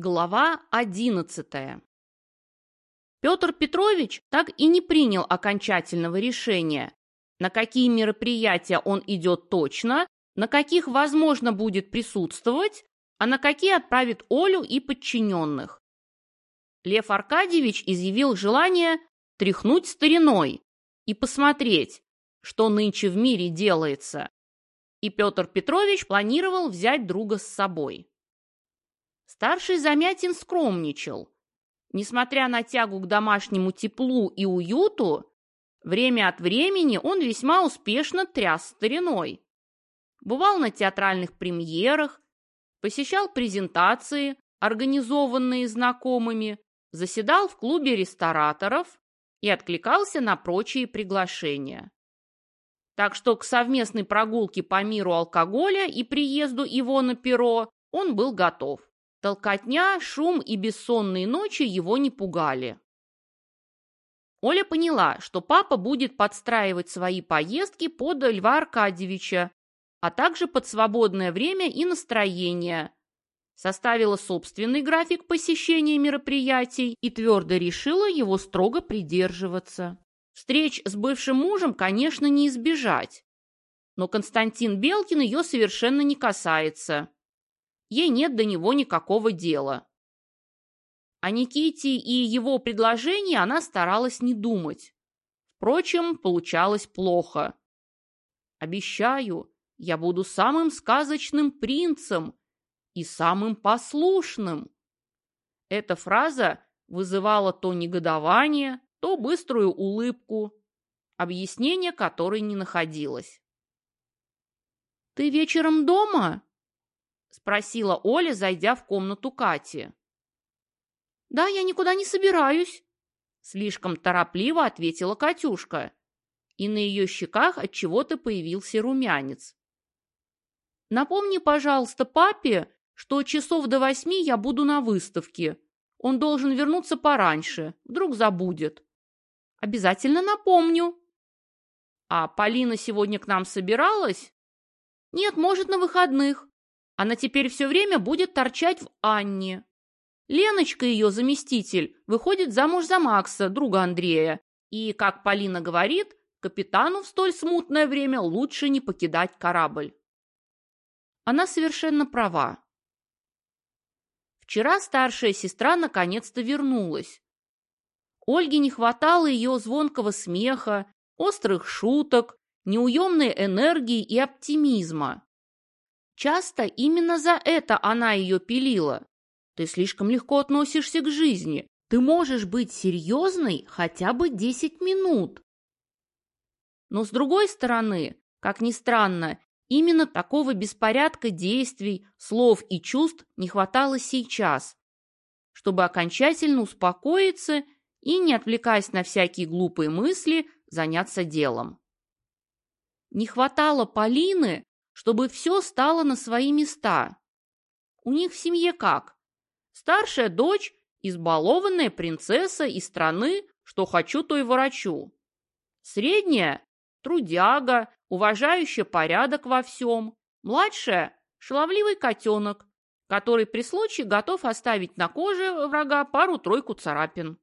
Глава одиннадцатая Петр Петрович так и не принял окончательного решения, на какие мероприятия он идет точно, на каких возможно будет присутствовать, а на какие отправит Олю и подчиненных. Лев Аркадьевич изъявил желание тряхнуть стариной и посмотреть, что нынче в мире делается. И Петр Петрович планировал взять друга с собой. Старший Замятин скромничал. Несмотря на тягу к домашнему теплу и уюту, время от времени он весьма успешно тряс стариной. Бывал на театральных премьерах, посещал презентации, организованные знакомыми, заседал в клубе рестораторов и откликался на прочие приглашения. Так что к совместной прогулке по миру алкоголя и приезду его на перо он был готов. Толкотня, шум и бессонные ночи его не пугали. Оля поняла, что папа будет подстраивать свои поездки под Льва Аркадьевича, а также под свободное время и настроение. Составила собственный график посещения мероприятий и твердо решила его строго придерживаться. Встреч с бывшим мужем, конечно, не избежать. Но Константин Белкин ее совершенно не касается ей нет до него никакого дела. О Никите и его предложении она старалась не думать. Впрочем, получалось плохо. «Обещаю, я буду самым сказочным принцем и самым послушным». Эта фраза вызывала то негодование, то быструю улыбку, объяснение которой не находилось. «Ты вечером дома?» – спросила Оля, зайдя в комнату Кати. «Да, я никуда не собираюсь», – слишком торопливо ответила Катюшка, и на ее щеках от чего то появился румянец. «Напомни, пожалуйста, папе, что часов до восьми я буду на выставке. Он должен вернуться пораньше, вдруг забудет». «Обязательно напомню». «А Полина сегодня к нам собиралась?» «Нет, может, на выходных. Она теперь все время будет торчать в Анне. Леночка, ее заместитель, выходит замуж за Макса, друга Андрея. И, как Полина говорит, капитану в столь смутное время лучше не покидать корабль. Она совершенно права. Вчера старшая сестра наконец-то вернулась. Ольге не хватало ее звонкого смеха, острых шуток, неуемной энергии и оптимизма. Часто именно за это она ее пилила. Ты слишком легко относишься к жизни. Ты можешь быть серьезной хотя бы 10 минут. Но с другой стороны, как ни странно, именно такого беспорядка действий, слов и чувств не хватало сейчас, чтобы окончательно успокоиться и, не отвлекаясь на всякие глупые мысли, заняться делом. Не хватало Полины, чтобы все стало на свои места. У них в семье как? Старшая дочь – избалованная принцесса из страны, что хочу, то и ворочу. Средняя – трудяга, уважающая порядок во всем. Младшая – шаловливый котенок, который при случае готов оставить на коже врага пару-тройку царапин.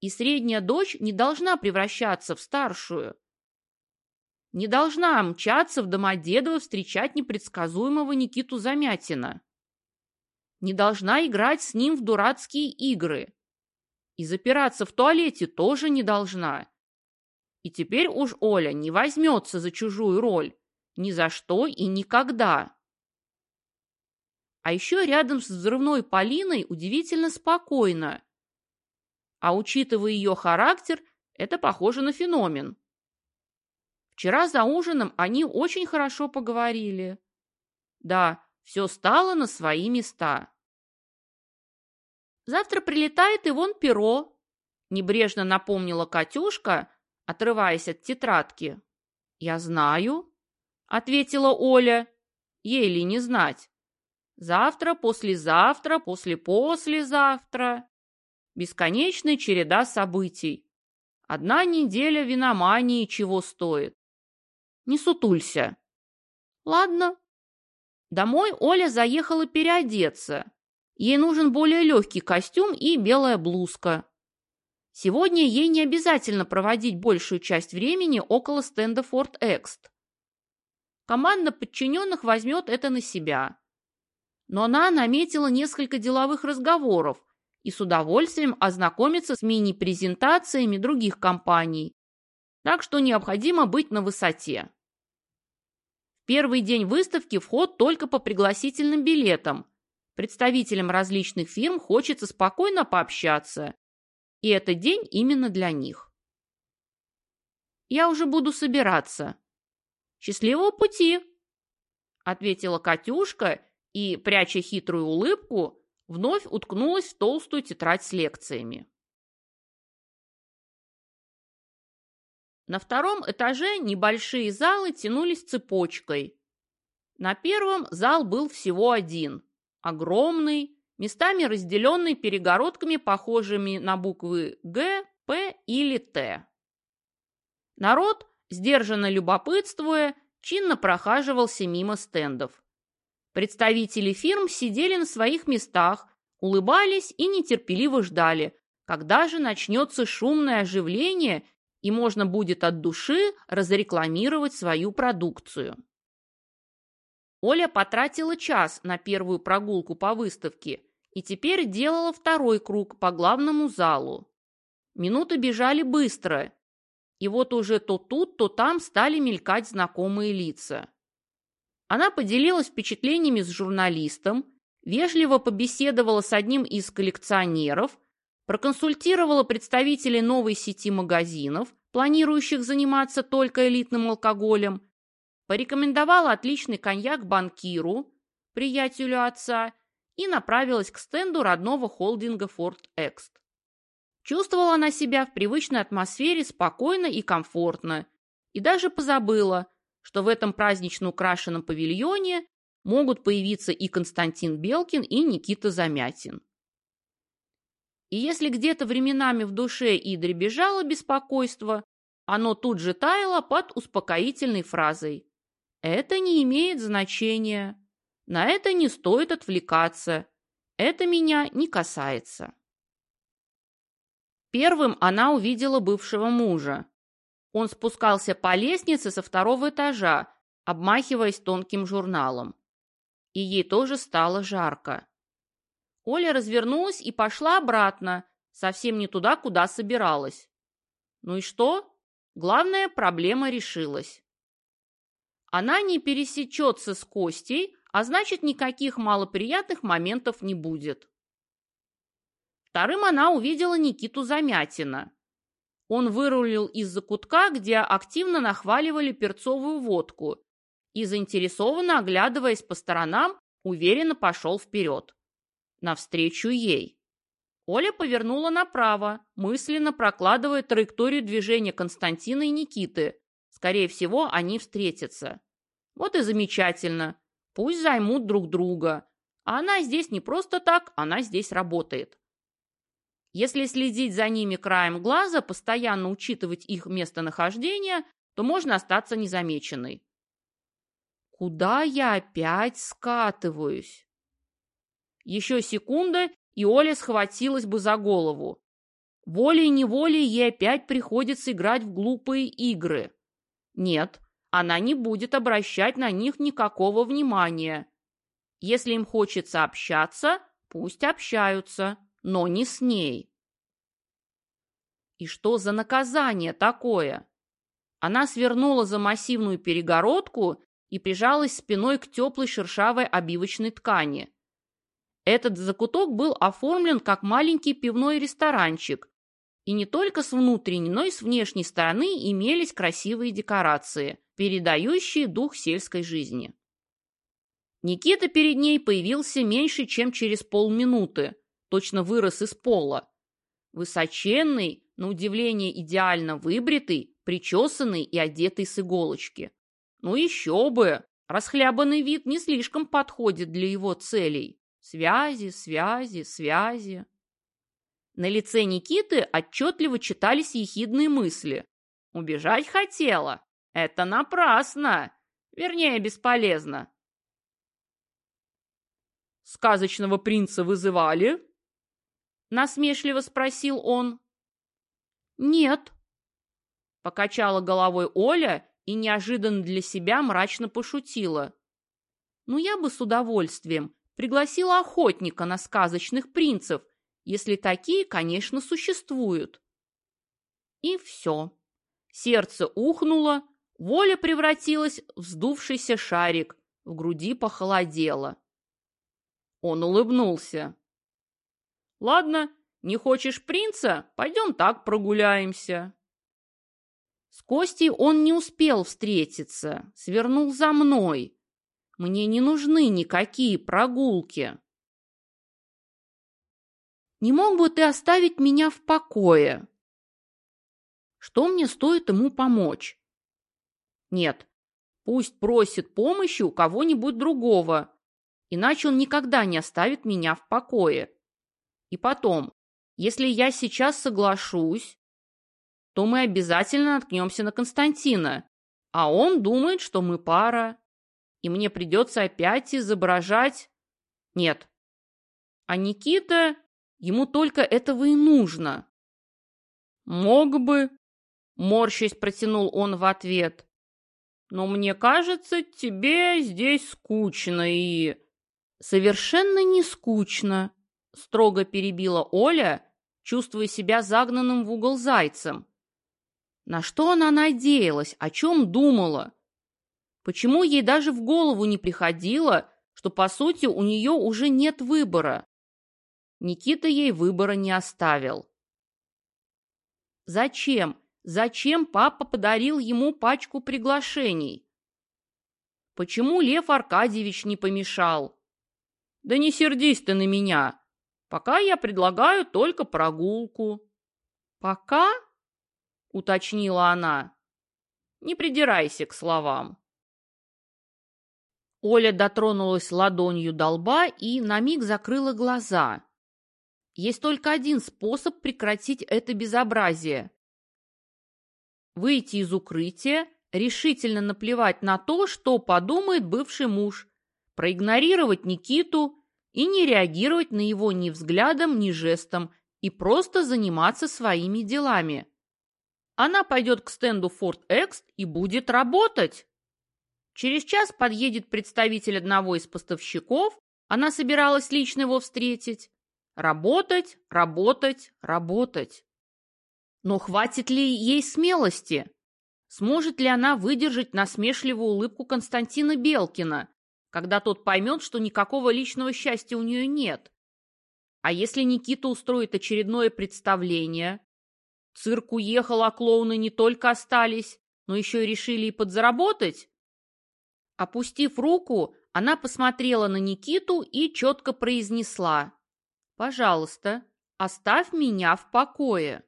И средняя дочь не должна превращаться в старшую не должна мчаться в Домодедово встречать непредсказуемого Никиту Замятина. Не должна играть с ним в дурацкие игры. И запираться в туалете тоже не должна. И теперь уж Оля не возьмется за чужую роль. Ни за что и никогда. А еще рядом с взрывной Полиной удивительно спокойно. А учитывая ее характер, это похоже на феномен. Вчера за ужином они очень хорошо поговорили. Да, все стало на свои места. Завтра прилетает Ивон Перо, небрежно напомнила Катюшка, отрываясь от тетрадки. Я знаю, ответила Оля. Ей ли не знать? Завтра, послезавтра, послепослезавтра. Бесконечная череда событий. Одна неделя виномании чего стоит. Не сутулься. Ладно. Домой Оля заехала переодеться, Ей нужен более легкий костюм и белая блузка. Сегодня ей не обязательно проводить большую часть времени около стенда Ford Экст. Команда подчиненных возьмет это на себя. Но она наметила несколько деловых разговоров и с удовольствием ознакомится с мини-презентациями других компаний. Так что необходимо быть на высоте. Первый день выставки вход только по пригласительным билетам. Представителям различных фирм хочется спокойно пообщаться. И этот день именно для них. Я уже буду собираться. Счастливого пути! Ответила Катюшка и, пряча хитрую улыбку, вновь уткнулась в толстую тетрадь с лекциями. На втором этаже небольшие залы тянулись цепочкой. На первом зал был всего один, огромный, местами разделенный перегородками, похожими на буквы «Г», «П» или «Т». Народ, сдержанно любопытствуя, чинно прохаживался мимо стендов. Представители фирм сидели на своих местах, улыбались и нетерпеливо ждали, когда же начнется шумное оживление и можно будет от души разрекламировать свою продукцию. Оля потратила час на первую прогулку по выставке и теперь делала второй круг по главному залу. Минуты бежали быстро, и вот уже то тут, то там стали мелькать знакомые лица. Она поделилась впечатлениями с журналистом, вежливо побеседовала с одним из коллекционеров, проконсультировала представителей новой сети магазинов, планирующих заниматься только элитным алкоголем, порекомендовала отличный коньяк банкиру, приятелю отца, и направилась к стенду родного холдинга Ford Экст. Чувствовала она себя в привычной атмосфере спокойно и комфортно, и даже позабыла, что в этом празднично украшенном павильоне могут появиться и Константин Белкин, и Никита Замятин. И если где-то временами в душе и дребезжало беспокойство, оно тут же таяло под успокоительной фразой «Это не имеет значения. На это не стоит отвлекаться. Это меня не касается». Первым она увидела бывшего мужа. Он спускался по лестнице со второго этажа, обмахиваясь тонким журналом. И ей тоже стало жарко. Оля развернулась и пошла обратно, совсем не туда, куда собиралась. Ну и что? Главная проблема решилась. Она не пересечется с Костей, а значит, никаких малоприятных моментов не будет. Вторым она увидела Никиту Замятина. Он вырулил из-за кутка, где активно нахваливали перцовую водку, и, заинтересованно оглядываясь по сторонам, уверенно пошел вперед. Навстречу ей. Оля повернула направо, мысленно прокладывая траекторию движения Константина и Никиты. Скорее всего, они встретятся. Вот и замечательно. Пусть займут друг друга. А она здесь не просто так, она здесь работает. Если следить за ними краем глаза, постоянно учитывать их местонахождение, то можно остаться незамеченной. Куда я опять скатываюсь? Еще секунда, и Оля схватилась бы за голову. Волей-неволей ей опять приходится играть в глупые игры. Нет, она не будет обращать на них никакого внимания. Если им хочется общаться, пусть общаются но не с ней. И что за наказание такое? Она свернула за массивную перегородку и прижалась спиной к теплой шершавой обивочной ткани. Этот закуток был оформлен как маленький пивной ресторанчик, и не только с внутренней, но и с внешней стороны имелись красивые декорации, передающие дух сельской жизни. Никита перед ней появился меньше, чем через полминуты, точно вырос из пола. Высоченный, на удивление идеально выбритый, причесанный и одетый с иголочки. Ну еще бы! Расхлябанный вид не слишком подходит для его целей. Связи, связи, связи. На лице Никиты отчетливо читались ехидные мысли. Убежать хотела. Это напрасно. Вернее, бесполезно. сказочного принца вызывали?» Насмешливо спросил он. «Нет», — покачала головой Оля и неожиданно для себя мрачно пошутила. «Ну, я бы с удовольствием пригласила охотника на сказочных принцев, если такие, конечно, существуют». И все. Сердце ухнуло, воля превратилась в вздувшийся шарик, в груди похолодело. Он улыбнулся. «Ладно, не хочешь принца? Пойдем так прогуляемся». С Костей он не успел встретиться, свернул за мной. Мне не нужны никакие прогулки. Не мог бы ты оставить меня в покое? Что мне стоит ему помочь? Нет, пусть просит помощи у кого-нибудь другого, иначе он никогда не оставит меня в покое. И потом, если я сейчас соглашусь, то мы обязательно наткнемся на Константина, а он думает, что мы пара, и мне придется опять изображать... Нет. А Никита, ему только этого и нужно. Мог бы, морщись протянул он в ответ. Но мне кажется, тебе здесь скучно и... Совершенно не скучно, строго перебила Оля, чувствуя себя загнанным в угол зайцем. На что она надеялась, о чем думала? Почему ей даже в голову не приходило, что, по сути, у нее уже нет выбора? Никита ей выбора не оставил. Зачем? Зачем папа подарил ему пачку приглашений? Почему Лев Аркадьевич не помешал? Да не сердись ты на меня. Пока я предлагаю только прогулку. Пока? Уточнила она. Не придирайся к словам. Оля дотронулась ладонью до лба и на миг закрыла глаза. Есть только один способ прекратить это безобразие. Выйти из укрытия, решительно наплевать на то, что подумает бывший муж, проигнорировать Никиту и не реагировать на его ни взглядом, ни жестом, и просто заниматься своими делами. Она пойдет к стенду Ford X и будет работать. Через час подъедет представитель одного из поставщиков, она собиралась лично его встретить. Работать, работать, работать. Но хватит ли ей смелости? Сможет ли она выдержать насмешливую улыбку Константина Белкина, когда тот поймет, что никакого личного счастья у нее нет. А если Никита устроит очередное представление? Цирк уехал, а клоуны не только остались, но еще и решили и подзаработать? Опустив руку, она посмотрела на Никиту и четко произнесла «Пожалуйста, оставь меня в покое».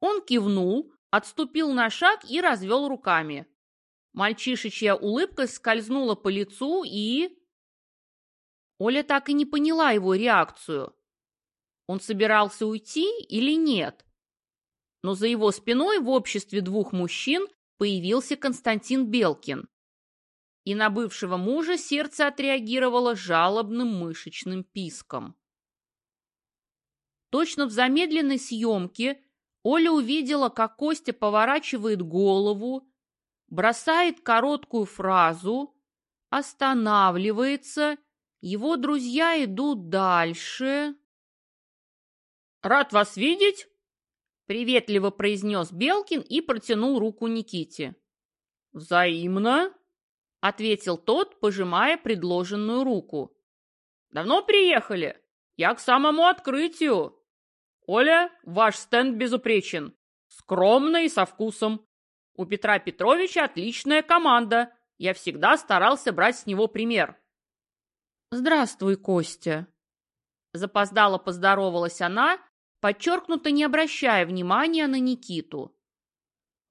Он кивнул, отступил на шаг и развел руками. Мальчишечья улыбка скользнула по лицу и... Оля так и не поняла его реакцию. Он собирался уйти или нет? Но за его спиной в обществе двух мужчин появился Константин Белкин. И на бывшего мужа сердце отреагировало жалобным мышечным писком. Точно в замедленной съемке Оля увидела, как Костя поворачивает голову, бросает короткую фразу, останавливается, его друзья идут дальше. «Рад вас видеть!» — приветливо произнес Белкин и протянул руку Никите. «Взаимно!» — ответил тот, пожимая предложенную руку. «Давно приехали? Я к самому открытию!» «Оля, ваш стенд безупречен, скромно и со вкусом. У Петра Петровича отличная команда. Я всегда старался брать с него пример. «Здравствуй, Костя!» Запоздало поздоровалась она, подчеркнуто не обращая внимания на Никиту.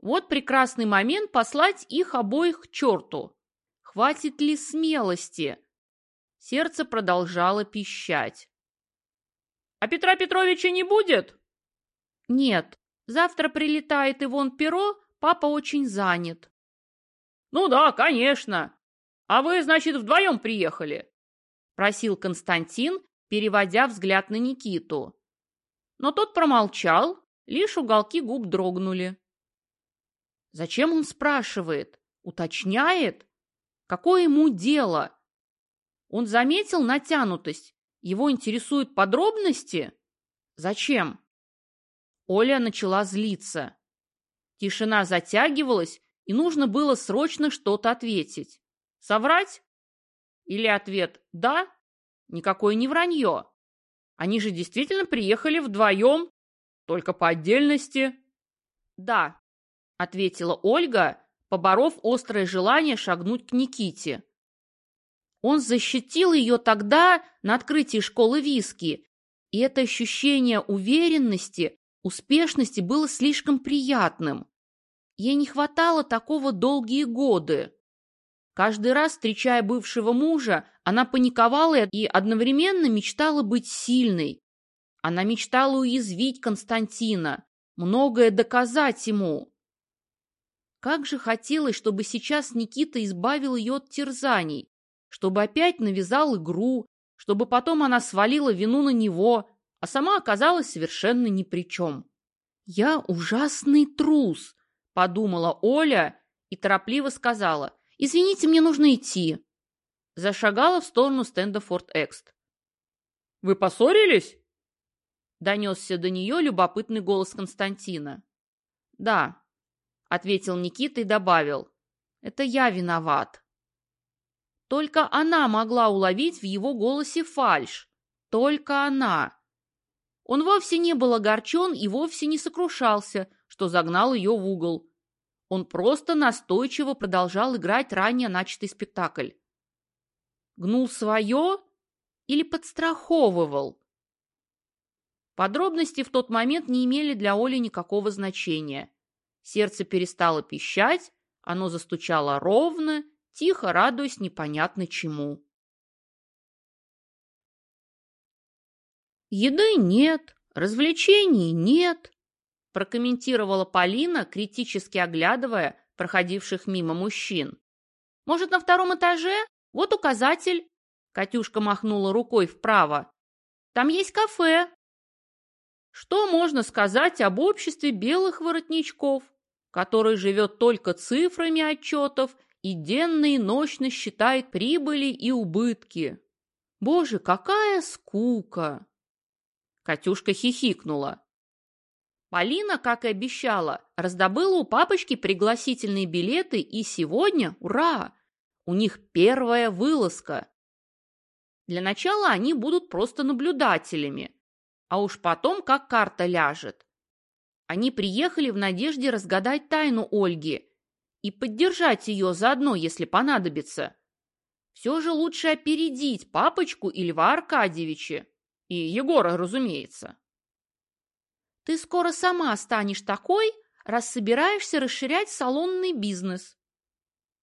Вот прекрасный момент послать их обоих к черту. Хватит ли смелости? Сердце продолжало пищать. «А Петра Петровича не будет?» «Нет, завтра прилетает Ивон Перо Папа очень занят. Ну да, конечно. А вы, значит, вдвоем приехали? – просил Константин, переводя взгляд на Никиту. Но тот промолчал, лишь уголки губ дрогнули. Зачем он спрашивает? Уточняет? Какое ему дело? Он заметил натянутость. Его интересуют подробности? Зачем? Оля начала злиться. Тишина затягивалась, и нужно было срочно что-то ответить. Соврать? Или ответ «да»? Никакое не вранье. Они же действительно приехали вдвоем, только по отдельности. Да, ответила Ольга, поборов острое желание шагнуть к Никите. Он защитил ее тогда на открытии школы виски, и это ощущение уверенности, успешности было слишком приятным. Ей не хватало такого долгие годы. Каждый раз, встречая бывшего мужа, она паниковала и одновременно мечтала быть сильной. Она мечтала уязвить Константина, многое доказать ему. Как же хотелось, чтобы сейчас Никита избавил ее от терзаний, чтобы опять навязал игру, чтобы потом она свалила вину на него, а сама оказалась совершенно ни при чем. «Я ужасный трус», — подумала Оля и торопливо сказала, «Извините, мне нужно идти». Зашагала в сторону стенда Форт Экст. «Вы поссорились?» Донесся до нее любопытный голос Константина. «Да», — ответил Никита и добавил. «Это я виноват». Только она могла уловить в его голосе фальшь. Только она. Он вовсе не был огорчен и вовсе не сокрушался, что загнал ее в угол. Он просто настойчиво продолжал играть ранее начатый спектакль. Гнул свое или подстраховывал? Подробности в тот момент не имели для Оли никакого значения. Сердце перестало пищать, оно застучало ровно, тихо радуясь непонятно чему. «Еды нет, развлечений нет», прокомментировала Полина, критически оглядывая проходивших мимо мужчин. «Может, на втором этаже? Вот указатель». Катюшка махнула рукой вправо. «Там есть кафе». Что можно сказать об обществе белых воротничков? Который живет только цифрами отчетов и денно и ночно считает прибыли и убытки. Боже, какая скука! Катюшка хихикнула. Полина, как и обещала, раздобыла у папочки пригласительные билеты, и сегодня, ура, у них первая вылазка. Для начала они будут просто наблюдателями, а уж потом как карта ляжет. Они приехали в надежде разгадать тайну Ольги и поддержать ее заодно, если понадобится. Все же лучше опередить папочку и Льва Аркадьевича. И Егора, разумеется. Ты скоро сама станешь такой, раз собираешься расширять салонный бизнес.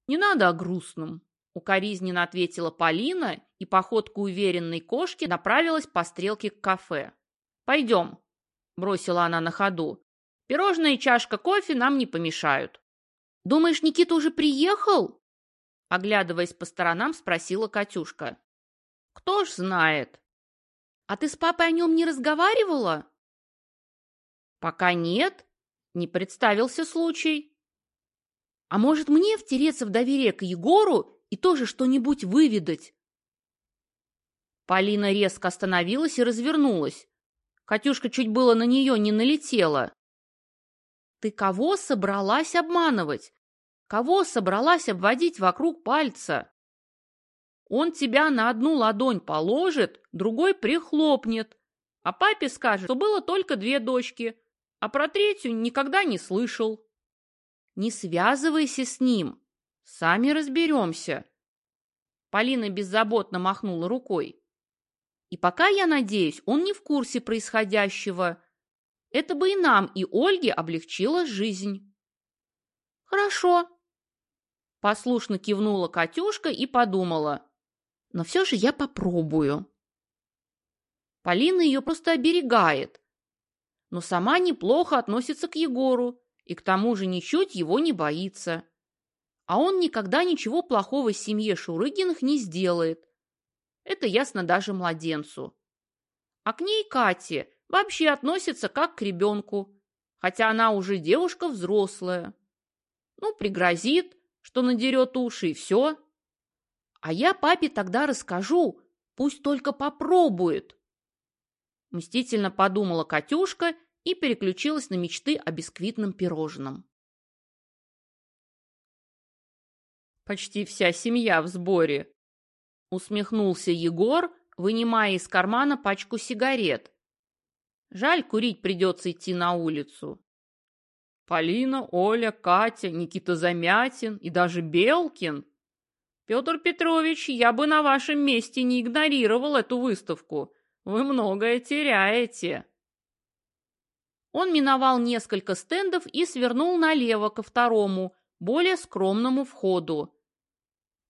Не надо о грустном, укоризненно ответила Полина и походку уверенной кошки направилась по стрелке к кафе. Пойдем, бросила она на ходу. Пирожное и чашка кофе нам не помешают. Думаешь, Никита уже приехал? Оглядываясь по сторонам, спросила Катюшка. Кто ж знает. А ты с папой о нем не разговаривала? Пока нет. Не представился случай. А может, мне втереться в доверие к Егору и тоже что-нибудь выведать? Полина резко остановилась и развернулась. Катюшка чуть было на нее не налетела. Ты кого собралась обманывать? Кого собралась обводить вокруг пальца? Он тебя на одну ладонь положит, другой прихлопнет. А папе скажет, что было только две дочки, а про третью никогда не слышал. Не связывайся с ним. Сами разберемся. Полина беззаботно махнула рукой. И пока, я надеюсь, он не в курсе происходящего, это бы и нам, и Ольге облегчило жизнь. Хорошо. Послушно кивнула Катюшка и подумала. Но все же я попробую. Полина ее просто оберегает. Но сама неплохо относится к Егору и к тому же ничуть его не боится. А он никогда ничего плохого семье Шурыгиных не сделает. Это ясно даже младенцу. А к ней Кате вообще относится как к ребенку, хотя она уже девушка взрослая. Ну, пригрозит, что надерет уши, и все. А я папе тогда расскажу, пусть только попробует. Мстительно подумала Катюшка и переключилась на мечты о бисквитном пирожном. Почти вся семья в сборе. Усмехнулся Егор, вынимая из кармана пачку сигарет. Жаль, курить придется идти на улицу. Полина, Оля, Катя, Никита Замятин и даже Белкин. Петр Петрович, я бы на вашем месте не игнорировал эту выставку. Вы многое теряете. Он миновал несколько стендов и свернул налево ко второму, более скромному входу.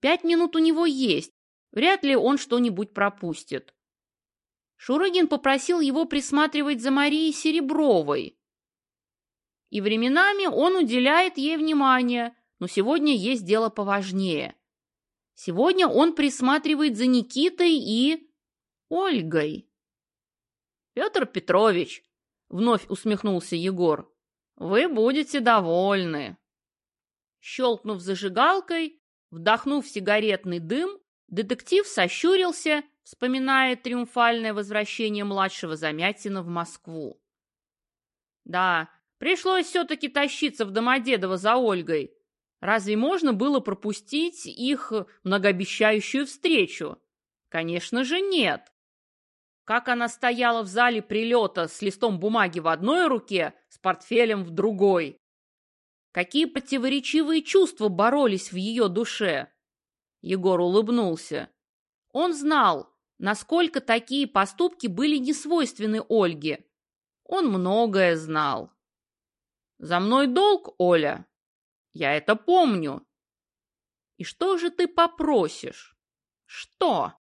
Пять минут у него есть, вряд ли он что-нибудь пропустит. Шурыгин попросил его присматривать за Марией Серебровой. И временами он уделяет ей внимание, но сегодня есть дело поважнее. Сегодня он присматривает за Никитой и... Ольгой. Петр Петрович, вновь усмехнулся Егор, вы будете довольны. Щелкнув зажигалкой, вдохнув сигаретный дым, детектив сощурился, вспоминая триумфальное возвращение младшего Замятина в Москву. Да, пришлось все-таки тащиться в Домодедово за Ольгой. Разве можно было пропустить их многообещающую встречу? Конечно же нет. Как она стояла в зале прилета с листом бумаги в одной руке, с портфелем в другой. Какие противоречивые чувства боролись в ее душе? Егор улыбнулся. Он знал, насколько такие поступки были несвойственны Ольге. Он многое знал. «За мной долг, Оля. Я это помню. И что же ты попросишь? Что?»